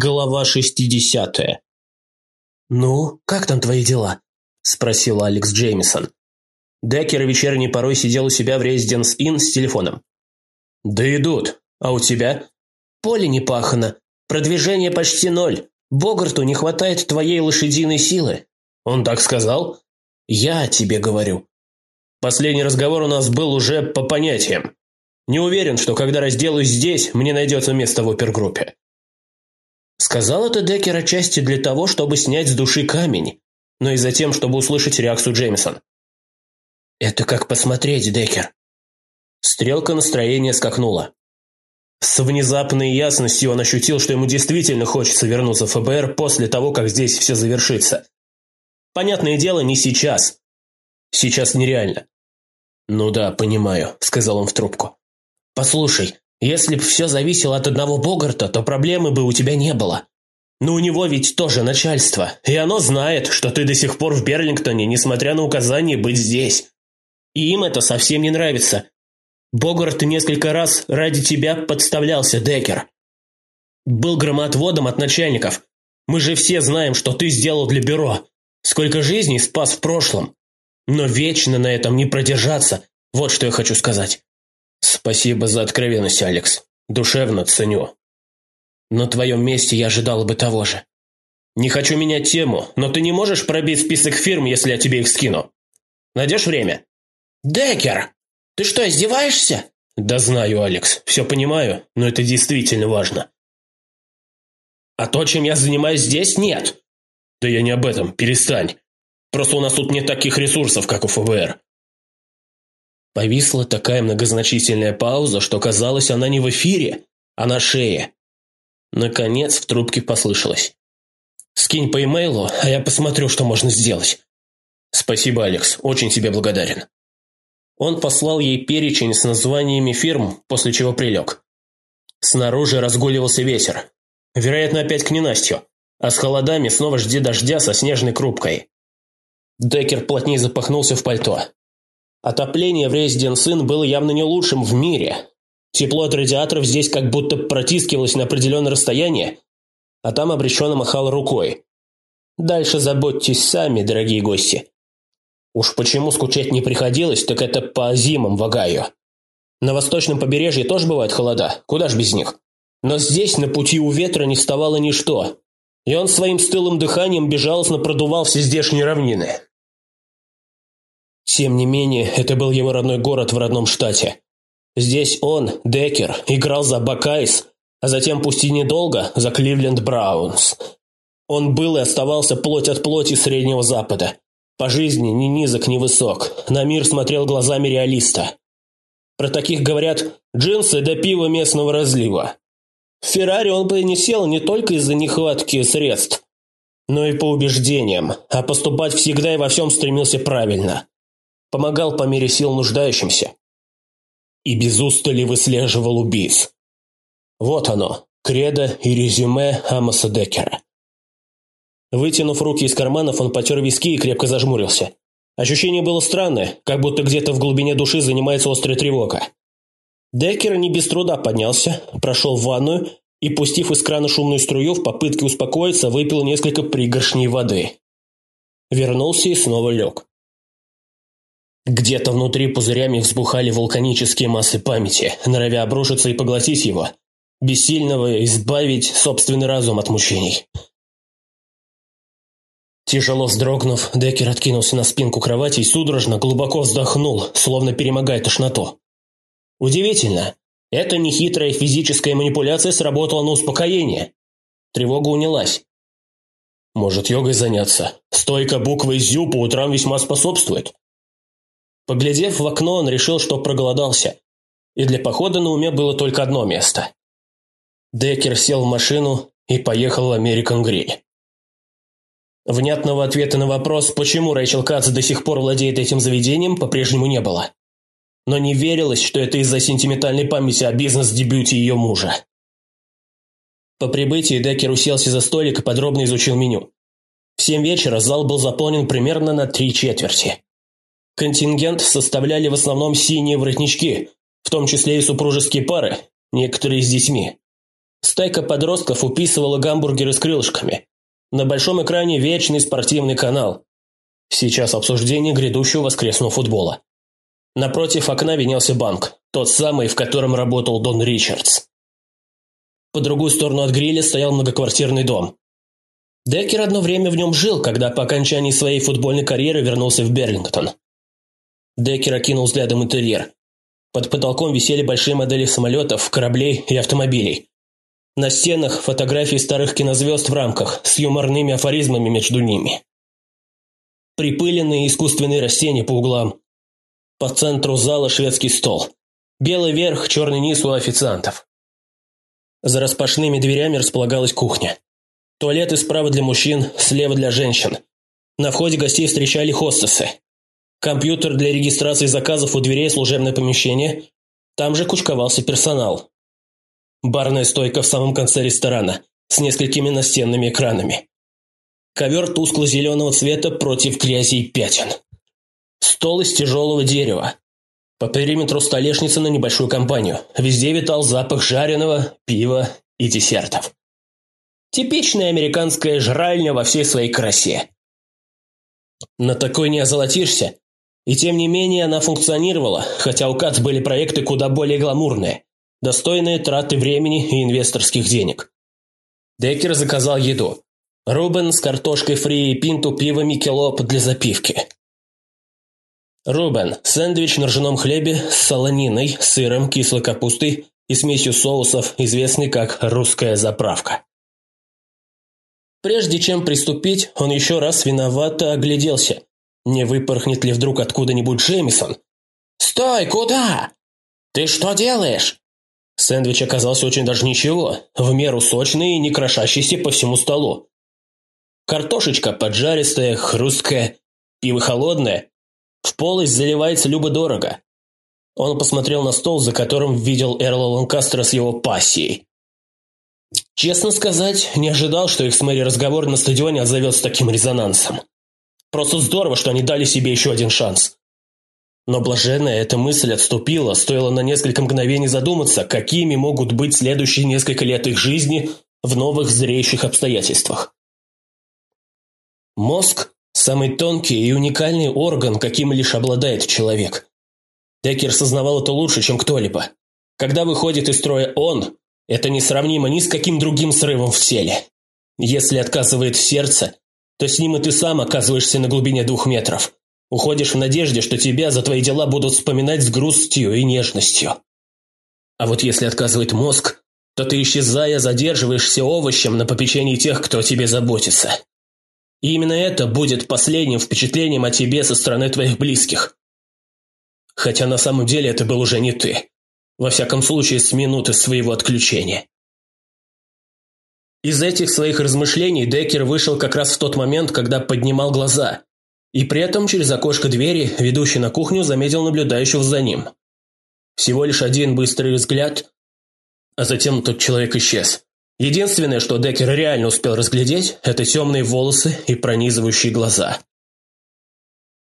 Глава 60 «Ну, как там твои дела?» – спросил Алекс Джеймисон. Деккер вечерней порой сидел у себя в Резиденс Inn с телефоном. «Да идут. А у тебя?» «Поле не пахано. Продвижение почти ноль. Богарту не хватает твоей лошадиной силы». «Он так сказал?» «Я тебе говорю». «Последний разговор у нас был уже по понятиям. Не уверен, что когда разделаюсь здесь, мне найдется место в опергруппе». Сказал это Деккер отчасти для того, чтобы снять с души камень, но и затем, чтобы услышать реакцию Джеймисон. «Это как посмотреть, Деккер». Стрелка настроения скакнула. С внезапной ясностью он ощутил, что ему действительно хочется вернуться в ФБР после того, как здесь все завершится. Понятное дело, не сейчас. Сейчас нереально. «Ну да, понимаю», — сказал он в трубку. «Послушай, если бы все зависело от одного Богарта, то проблемы бы у тебя не было. Но у него ведь тоже начальство, и оно знает, что ты до сих пор в Берлингтоне, несмотря на указание быть здесь. И им это совсем не нравится. Богарт несколько раз ради тебя подставлялся, Деккер. Был громоотводом от начальников. Мы же все знаем, что ты сделал для бюро. Сколько жизней спас в прошлом. Но вечно на этом не продержаться. Вот что я хочу сказать. «Спасибо за откровенность, Алекс. Душевно ценю. На твоем месте я ожидал бы того же. Не хочу менять тему, но ты не можешь пробить список фирм, если я тебе их скину. Найдешь время?» «Деккер, ты что, издеваешься?» «Да знаю, Алекс. Все понимаю, но это действительно важно». «А то, чем я занимаюсь здесь, нет». «Да я не об этом. Перестань. Просто у нас тут нет таких ресурсов, как у ФБР. Повисла такая многозначительная пауза, что казалось, она не в эфире, а на шее. Наконец в трубке послышалось. «Скинь по имейлу, а я посмотрю, что можно сделать». «Спасибо, Алекс. Очень тебе благодарен». Он послал ей перечень с названиями фирм, после чего прилег. Снаружи разгуливался ветер. Вероятно, опять к ненастью. А с холодами снова жди дождя со снежной крупкой. Деккер плотнее запахнулся в пальто. Отопление в Резиденс Inn было явно не лучшим в мире. Тепло от радиаторов здесь как будто протискивалось на определенное расстояние, а там обреченно махало рукой. Дальше заботьтесь сами, дорогие гости. Уж почему скучать не приходилось, так это по зимам в Огайо. На восточном побережье тоже бывают холода, куда ж без них. Но здесь на пути у ветра не вставало ничто, и он своим стылым дыханием безжалостно продувал все здешние равнины. Тем не менее, это был его родной город в родном штате. Здесь он, Деккер, играл за Бакайс, а затем, пусть и недолго, за Кливленд Браунс. Он был и оставался плоть от плоти Среднего Запада. По жизни ни низок, ни высок. На мир смотрел глазами реалиста. Про таких говорят «джинсы да пиво местного разлива». В Феррари он бы не сел не только из-за нехватки средств, но и по убеждениям, а поступать всегда и во всем стремился правильно помогал по мере сил нуждающимся. И без устали выслеживал убийц. Вот оно, кредо и резюме Амоса Деккера. Вытянув руки из карманов, он потер виски и крепко зажмурился. Ощущение было странное, как будто где-то в глубине души занимается острая тревога. Деккер не без труда поднялся, прошел в ванную и, пустив из крана шумную струю, в попытке успокоиться, выпил несколько пригоршней воды. Вернулся и снова лег. Где-то внутри пузырями взбухали вулканические массы памяти, норовя обрушиться и поглотить его, бессильного избавить собственный разум от мучений. Тяжело вздрогнув, Деккер откинулся на спинку кровати и судорожно глубоко вздохнул, словно перемогая тошноту. Удивительно, эта нехитрая физическая манипуляция сработала на успокоение. Тревога унялась. Может, йогой заняться? Стойка буквы «зю» по утрам весьма способствует. Поглядев в окно, он решил, что проголодался. И для похода на уме было только одно место. Деккер сел в машину и поехал в Американ Гриль. Внятного ответа на вопрос, почему Рэйчел Кац до сих пор владеет этим заведением, по-прежнему не было. Но не верилось, что это из-за сентиментальной памяти о бизнес-дебюте ее мужа. По прибытии Деккер уселся за столик и подробно изучил меню. В семь вечера зал был заполнен примерно на три четверти. Контингент составляли в основном синие воротнички, в том числе и супружеские пары, некоторые с детьми. Стайка подростков уписывала гамбургеры с крылышками. На большом экране вечный спортивный канал. Сейчас обсуждение грядущего воскресного футбола. Напротив окна винялся банк, тот самый, в котором работал Дон Ричардс. По другую сторону от гриля стоял многоквартирный дом. Деккер одно время в нем жил, когда по окончании своей футбольной карьеры вернулся в Берлингтон. Деккер окинул взглядом интерьер. Под потолком висели большие модели самолетов, кораблей и автомобилей. На стенах фотографии старых кинозвезд в рамках с юморными афоризмами между ними. Припыленные искусственные растения по углам. По центру зала шведский стол. Белый верх, черный низ у официантов. За распашными дверями располагалась кухня. Туалеты справа для мужчин, слева для женщин. На входе гостей встречали хостесы. Компьютер для регистрации заказов у дверей служебное помещение. Там же кучковался персонал. Барная стойка в самом конце ресторана с несколькими настенными экранами. Ковер тускло-зеленого цвета против грязи и пятен. Стол из тяжелого дерева. По периметру столешницы на небольшую компанию. Везде витал запах жареного, пива и десертов. Типичная американская жральня во всей своей красе. На такой не озолотишься, и тем не менее она функционировала, хотя у КАЦ были проекты куда более гламурные, достойные траты времени и инвесторских денег. Деккер заказал еду. Рубен с картошкой фри и пинту пива Микелоп для запивки. Рубен – сэндвич на ржаном хлебе с солониной, сыром, кислой капустой и смесью соусов, известный как «русская заправка». Прежде чем приступить, он еще раз виновато огляделся, не выпорхнет ли вдруг откуда-нибудь Джеймисон? «Стой, куда? Ты что делаешь?» Сэндвич оказался очень даже ничего, в меру сочный и не крошащийся по всему столу. Картошечка поджаристая, хрусткая, пиво холодное. В полость заливается любо-дорого. Он посмотрел на стол, за которым видел Эрла Ланкастера с его пассией. Честно сказать, не ожидал, что их с Мэри разговор на стадионе отзовется таким резонансом. Просто здорово, что они дали себе еще один шанс. Но блаженная эта мысль отступила, стоило на несколько мгновений задуматься, какими могут быть следующие несколько лет их жизни в новых зреющих обстоятельствах. Мозг – самый тонкий и уникальный орган, каким лишь обладает человек. Деккер сознавал это лучше, чем кто-либо. Когда выходит из строя он, это несравнимо ни с каким другим срывом в теле. Если отказывает сердце, то с ним и ты сам оказываешься на глубине двух метров. Уходишь в надежде, что тебя за твои дела будут вспоминать с грустью и нежностью. А вот если отказывает мозг, то ты, исчезая, задерживаешься овощем на попечении тех, кто о тебе заботится. И именно это будет последним впечатлением о тебе со стороны твоих близких. Хотя на самом деле это был уже не ты. Во всяком случае, с минуты своего отключения. Из этих своих размышлений Деккер вышел как раз в тот момент, когда поднимал глаза, и при этом через окошко двери, ведущей на кухню, заметил наблюдающего за ним. Всего лишь один быстрый взгляд, а затем тот человек исчез. Единственное, что Деккер реально успел разглядеть, это темные волосы и пронизывающие глаза.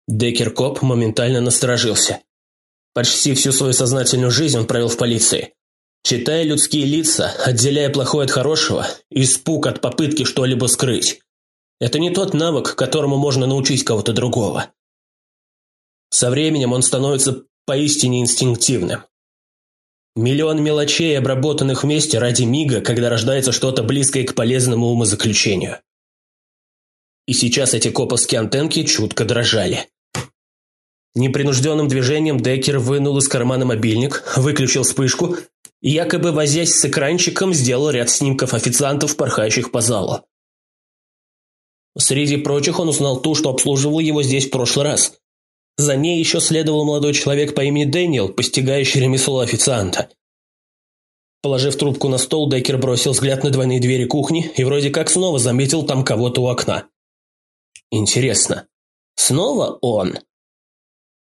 Деккер Коп моментально насторожился. Почти всю свою сознательную жизнь он провел в полиции. Читая людские лица, отделяя плохое от хорошего, испуг от попытки что-либо скрыть. Это не тот навык, которому можно научить кого-то другого. Со временем он становится поистине инстинктивным. Миллион мелочей, обработанных вместе ради мига, когда рождается что-то близкое к полезному умозаключению. И сейчас эти коповские антенки чутко дрожали. Непринужденным движением Деккер вынул из кармана мобильник, выключил вспышку якобы возясь с экранчиком, сделал ряд снимков официантов, порхающих по залу. Среди прочих он узнал ту, что обслуживал его здесь в прошлый раз. За ней еще следовал молодой человек по имени Дэниел, постигающий ремесло официанта. Положив трубку на стол, Деккер бросил взгляд на двойные двери кухни и вроде как снова заметил там кого-то у окна. Интересно, снова он?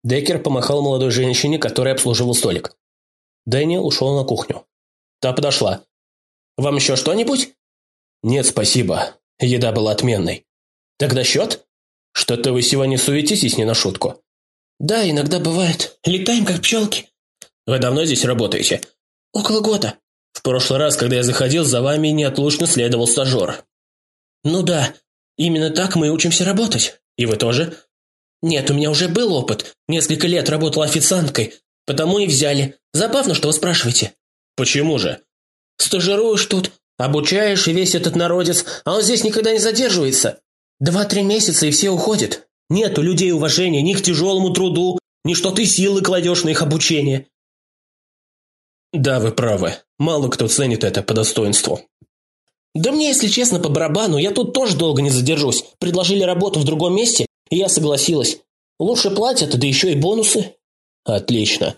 Деккер помахал молодой женщине, которая обслуживал столик. Дэниел ушел на кухню. Та подошла. «Вам еще что-нибудь?» «Нет, спасибо. Еда была отменной». «Тогда счет?» «Что-то вы сегодня суетитесь не на шутку». «Да, иногда бывает. Летаем, как пчелки». «Вы давно здесь работаете?» «Около года. В прошлый раз, когда я заходил, за вами неотлучно следовал стажер». «Ну да, именно так мы учимся работать. И вы тоже?» «Нет, у меня уже был опыт. Несколько лет работала официанткой, потому и взяли. Забавно, что вы спрашиваете». «Почему же?» «Стажируешь тут, обучаешь и весь этот народец, а он здесь никогда не задерживается. Два-три месяца и все уходят. Нет у людей уважения ни к тяжелому труду, ни что ты силы кладешь на их обучение». «Да, вы правы. Мало кто ценит это по достоинству». «Да мне, если честно, по барабану, я тут тоже долго не задержусь. Предложили работу в другом месте, и я согласилась. Лучше платят, да еще и бонусы». «Отлично.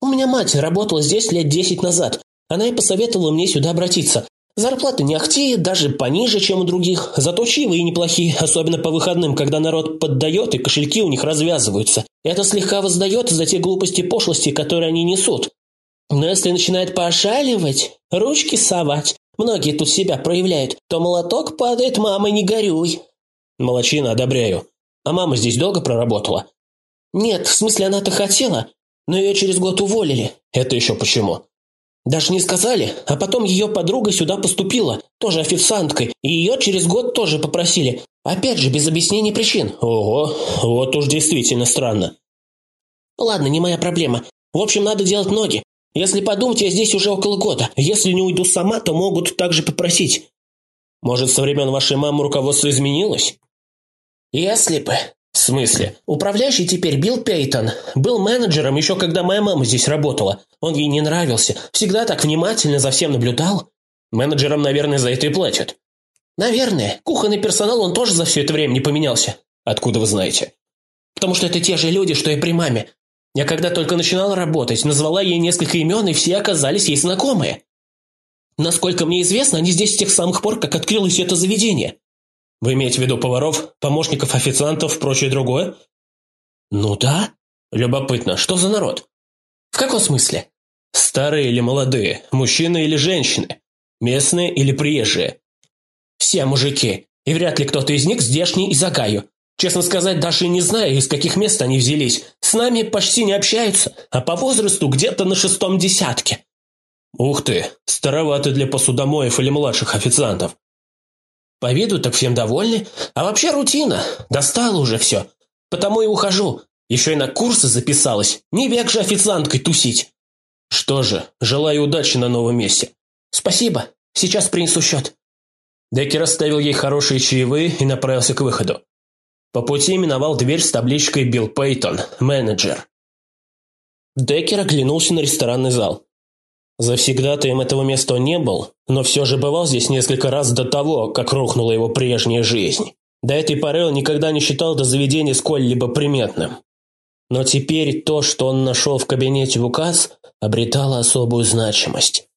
У меня мать работала здесь лет десять назад. Она и посоветовала мне сюда обратиться. Зарплаты не ахти, даже пониже, чем у других. Зато чаевые неплохие, особенно по выходным, когда народ поддает и кошельки у них развязываются. Это слегка воздает за те глупости и пошлости, которые они несут. Но если начинает поошаливать, ручки совать, многие тут себя проявляют, то молоток падает, мама, не горюй. Молодчина, одобряю. А мама здесь долго проработала? Нет, в смысле она-то хотела, но ее через год уволили. Это еще почему? Даже не сказали, а потом ее подруга сюда поступила, тоже официанткой, и ее через год тоже попросили. Опять же, без объяснений причин. Ого, вот уж действительно странно. Ладно, не моя проблема. В общем, надо делать ноги. Если подумать, я здесь уже около года. Если не уйду сама, то могут также попросить. Может, со времен вашей мамы руководство изменилось? Если бы. В смысле? Управляющий теперь Билл Пейтон. Был менеджером еще когда моя мама здесь работала. Он ей не нравился. Всегда так внимательно за всем наблюдал. Менеджерам, наверное, за это и платят. Наверное. Кухонный персонал он тоже за все это время не поменялся. Откуда вы знаете? Потому что это те же люди, что и при маме. Я когда только начинала работать, назвала ей несколько имен, и все оказались ей знакомые. Насколько мне известно, они здесь с тех самых пор, как открылось это заведение. Вы имеете в виду поваров, помощников официантов, прочее другое? Ну да. Любопытно, что за народ? В каком смысле? Старые или молодые, мужчины или женщины, местные или приезжие? Все мужики, и вряд ли кто-то из них здешний из Агаю. Честно сказать, даже не знаю, из каких мест они взялись. С нами почти не общаются, а по возрасту где-то на шестом десятке. Ух ты, старовато для посудомоев или младших официантов. По виду так всем довольны, а вообще рутина. Достало уже все. Потому и ухожу. Еще и на курсы записалась. Не век же официанткой тусить. Что же, желаю удачи на новом месте. Спасибо. Сейчас принесу счет. Деккер оставил ей хорошие чаевые и направился к выходу. По пути миновал дверь с табличкой «Билл Пейтон, менеджер». Деккер оглянулся на ресторанный зал. Завсегдатаем этого места не был, но все же бывал здесь несколько раз до того, как рухнула его прежняя жизнь. До этой поры он никогда не считал это заведение сколь-либо приметным. Но теперь то, что он нашел в кабинете в указ, обретало особую значимость.